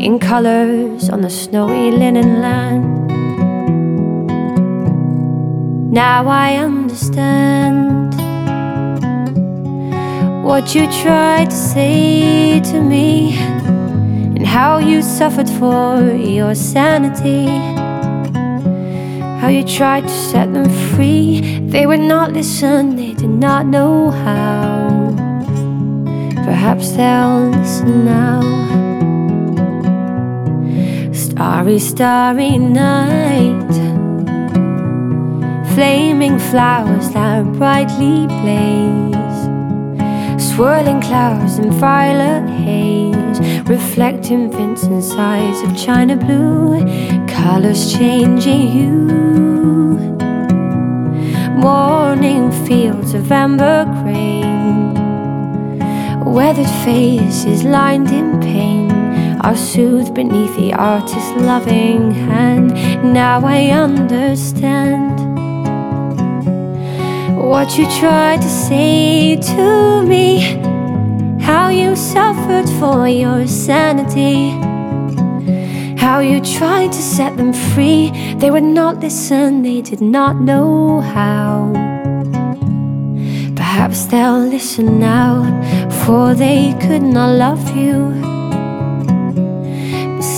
in colors on the snowy linen land. Now I understand what you tried to say to me and how you suffered for your sanity. How you tried to set them free. They would not listen, they did not know how. Perhaps they'll listen now. Starry, starry night. Flaming flowers that brightly blaze. Swirling clouds in violet haze. Reflecting Vincent's eyes of china blue. Colors changing hue. Morning fields of amber grain Weathered faces lined in pain are soothed beneath the artist's loving hand. Now I understand what you tried to say to me, how you suffered for your sanity. How you tried to set them free, they would not listen, they did not know how. Perhaps they'll listen now, for they could not love you.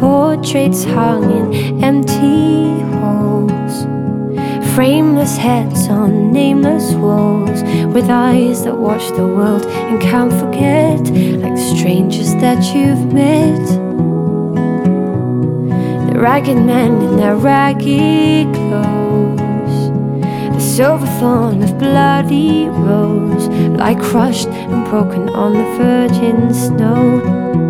Portraits hung in empty halls. Frameless heads on nameless walls. With eyes that watch the world and can't forget. Like strangers that you've met. The ragged men in their ragged clothes. The silver thorn of bloody rose lie crushed and broken on the virgin snow.